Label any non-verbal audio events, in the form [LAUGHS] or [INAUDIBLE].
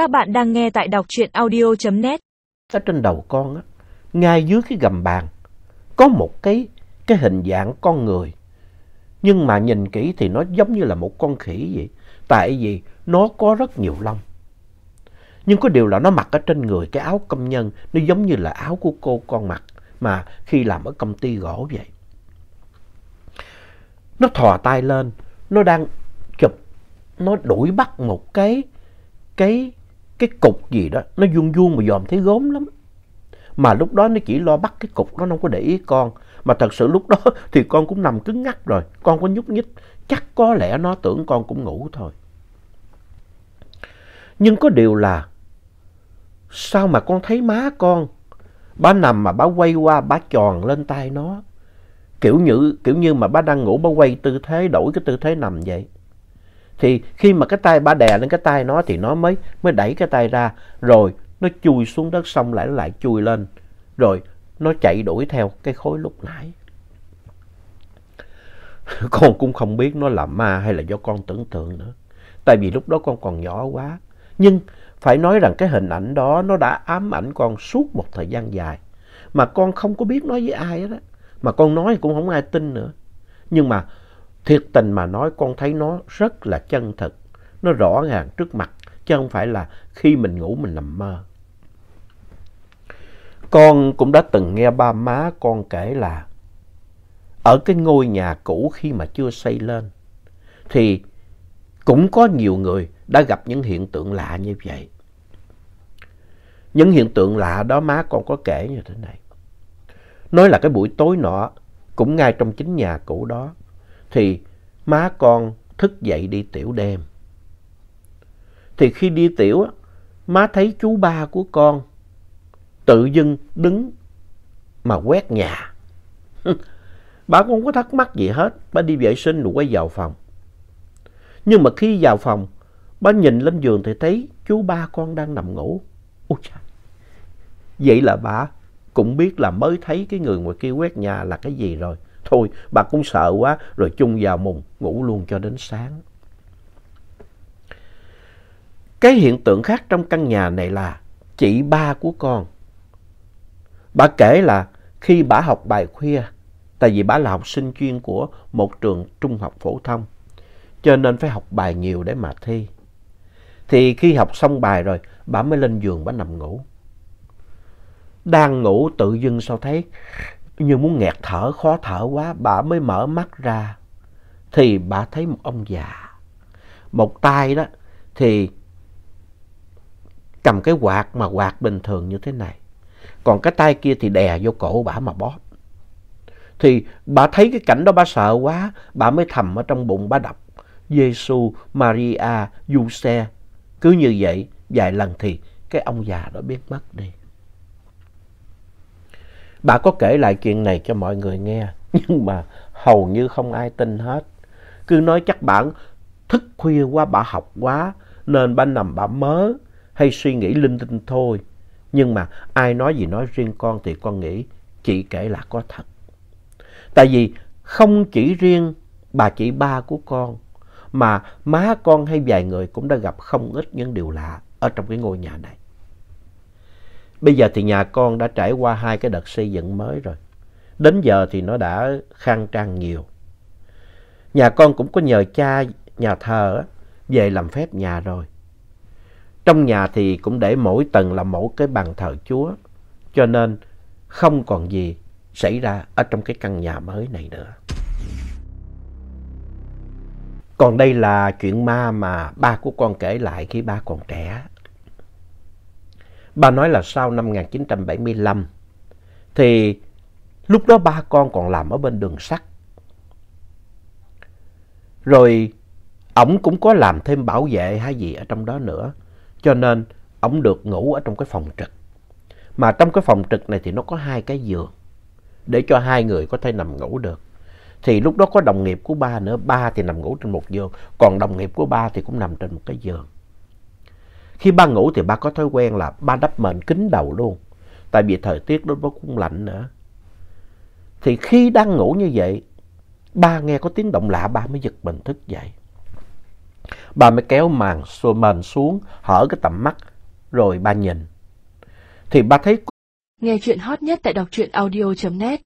Các bạn đang nghe tại đọc truyện audio.net. Ở trên đầu con á, ngay dưới cái gầm bàn, có một cái, cái hình dạng con người. Nhưng mà nhìn kỹ thì nó giống như là một con khỉ vậy. Tại vì nó có rất nhiều lông. Nhưng có điều là nó mặc ở trên người cái áo công nhân, nó giống như là áo của cô con mặc mà khi làm ở công ty gỗ vậy. Nó thò tay lên, nó đang chụp, nó đuổi bắt một cái, cái, cái cục gì đó, nó vuông vuông mà dòm thấy gốm lắm. Mà lúc đó nó chỉ lo bắt cái cục, nó không có để ý con. Mà thật sự lúc đó [LAUGHS] thì con cũng nằm cứng ngắc rồi, con có nhúc nhích, chắc có lẽ nó tưởng con cũng ngủ thôi. Nhưng có điều là, sao mà con thấy má con, bá nằm mà bá quay qua, bá tròn lên tay nó. Kiểu như, kiểu như mà bá đang ngủ, bá quay tư thế, đổi cái tư thế nằm vậy. Thì khi mà cái tay bà đè lên cái tay nó thì nó mới, mới đẩy cái tay ra, rồi nó chui xuống đất xong lại nó lại chui lên, rồi nó chạy đuổi theo cái khối lúc nãy. [LAUGHS] Con cũng không biết nó là ma hay là do con tưởng tượng nữa. Tại vì lúc đó con còn nhỏ quá. Nhưng phải nói rằng cái hình ảnh đó nó đã ám ảnh con suốt một thời gian dài. Mà con không có biết nói với ai hết á. Mà con nói cũng không ai tin nữa. Nhưng mà thiệt tình mà nói, con thấy nó rất là chân thực. Nó rõ ràng trước mặt. Chứ không phải là khi mình ngủ mình nằm mơ. Con cũng đã từng nghe ba má con kể là, ở cái ngôi nhà cũ khi mà chưa xây lên, thì cũng có nhiều người đã gặp những hiện tượng lạ như vậy. Những hiện tượng lạ đó má con có kể như thế này. Nói là cái buổi tối nọ, cũng ngay trong chính nhà cũ đó thì má con thức dậy đi tiểu đêm. Thì khi đi tiểu má thấy chú ba của con tự dưng đứng mà quét nhà. [LAUGHS] bà không có thắc mắc gì hết, bà đi vệ sinh rồi quay vào phòng. Nhưng mà khi vào phòng, bà nhìn lên giường thì thấy chú ba con đang nằm ngủ. Ôi trời. Vậy là bà cũng biết là mới thấy cái người ngoài kia quét nhà là cái gì rồi. Thôi, bà cũng sợ quá, rồi chung vào mùng, ngủ luôn cho đến sáng. Cái hiện tượng khác trong căn nhà này là chị ba của con. Bà kể là khi bà học bài khuya, tại vì bà là học sinh chuyên của một trường trung học phổ thông, cho nên phải học bài nhiều để mà thi. Thì khi học xong bài rồi, bà mới lên giường bà nằm ngủ. Đang ngủ tự dưng sao thấy như muốn nghẹt thở, khó thở quá, bà mới mở mắt ra. Thì bà thấy một ông già. Một tay đó thì cầm cái quạt mà quạt bình thường như thế này. Còn cái tay kia thì đè vô cổ bà mà bóp. Thì bà thấy cái cảnh đó bà sợ quá, bà mới thầm ở trong bụng bà đọc. Giêsu, Maria, Giuse. Cứ như vậy, vài lần thì cái ông già đó biết mất đi. Bà có kể lại chuyện này cho mọi người nghe, nhưng mà hầu như không ai tin hết. Cứ nói chắc bạn thức khuya quá, bà học quá, nên bà nằm bà mớ, hay suy nghĩ linh tinh thôi. Nhưng mà ai nói gì nói riêng con thì con nghĩ chị kể là có thật. Tại vì không chỉ riêng bà chị ba của con, mà má con hay vài người cũng đã gặp không ít những điều lạ ở trong cái ngôi nhà này. Bây giờ thì nhà con đã trải qua hai cái đợt xây dựng mới rồi. Đến giờ thì nó đã khang trang nhiều. Nhà con cũng có nhờ cha, nhà thờ về làm phép nhà rồi. Trong nhà thì cũng để mỗi tầng là mỗi cái bàn thờ Chúa. Cho nên không còn gì xảy ra ở trong cái căn nhà mới này nữa. Còn đây là chuyện ma mà ba của con kể lại khi ba còn trẻ. Ba nói là sau năm 1975 thì lúc đó ba con còn làm ở bên đường sắt. Rồi ổng cũng có làm thêm bảo vệ hay gì ở trong đó nữa. Cho nên ổng được ngủ ở trong cái phòng trực. Mà trong cái phòng trực này thì nó có hai cái giường để cho hai người có thể nằm ngủ được. Thì lúc đó có đồng nghiệp của ba nữa, ba thì nằm ngủ trên một giường, còn đồng nghiệp của ba thì cũng nằm trên một cái giường. Khi ba ngủ thì ba có thói quen là ba đắp mền kín đầu luôn, tại vì thời tiết lúc đó cũng lạnh nữa. Thì khi đang ngủ như vậy, ba nghe có tiếng động lạ, ba mới giật mình thức dậy. Ba mới kéo màn mền xuống, hở cái tầm mắt rồi ba nhìn. Thì ba thấy Nghe chuyện hot nhất tại đọc truyện audio.net